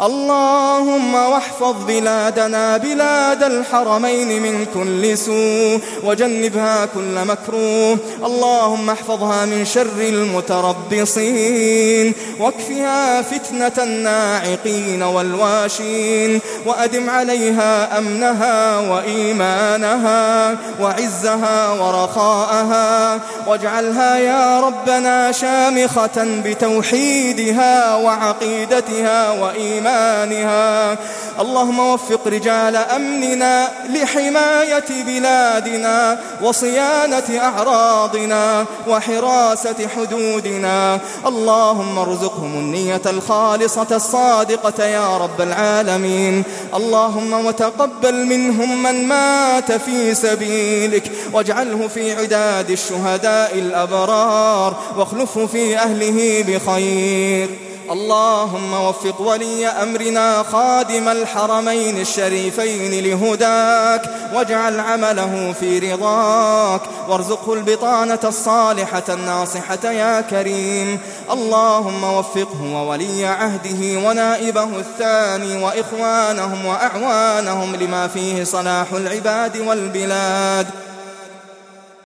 اللهم واحفظ بلادنا بلاد الحرمين من كل سوء وجنبها كل مكروه. اللهم احفظها من شر المتربصين. واكفها فتنة الناعقين والواشين. وأدم عليها أمنها وإيمانها وعزها ورخاءها. واجعلها يا ربنا شامخة بتوحيدها وعقيدتها وإيمانها. إيمانها اللهم وفق رجال أمننا لحماية بلادنا وصيانة أعراضنا وحراسة حدودنا. اللهم ارزقهم النية الخالصة الصادقة يا رب العالمين. اللهم وتقبل منهم من مات في سبيلك. واجعله في عداد الشهداء الأبرار. واخلفه في أهله بخير. اللهم وفق ولي أمرنا خادم الحرمين الشريفين لهداك واجعل عمله في رضاك وارزقه البطانة الصالحة الناصحة يا كريم. اللهم وفقه وولي عهده ونائبه الثاني وإخوانهم وأعوانهم لما فيه صلاح العباد والبلاد.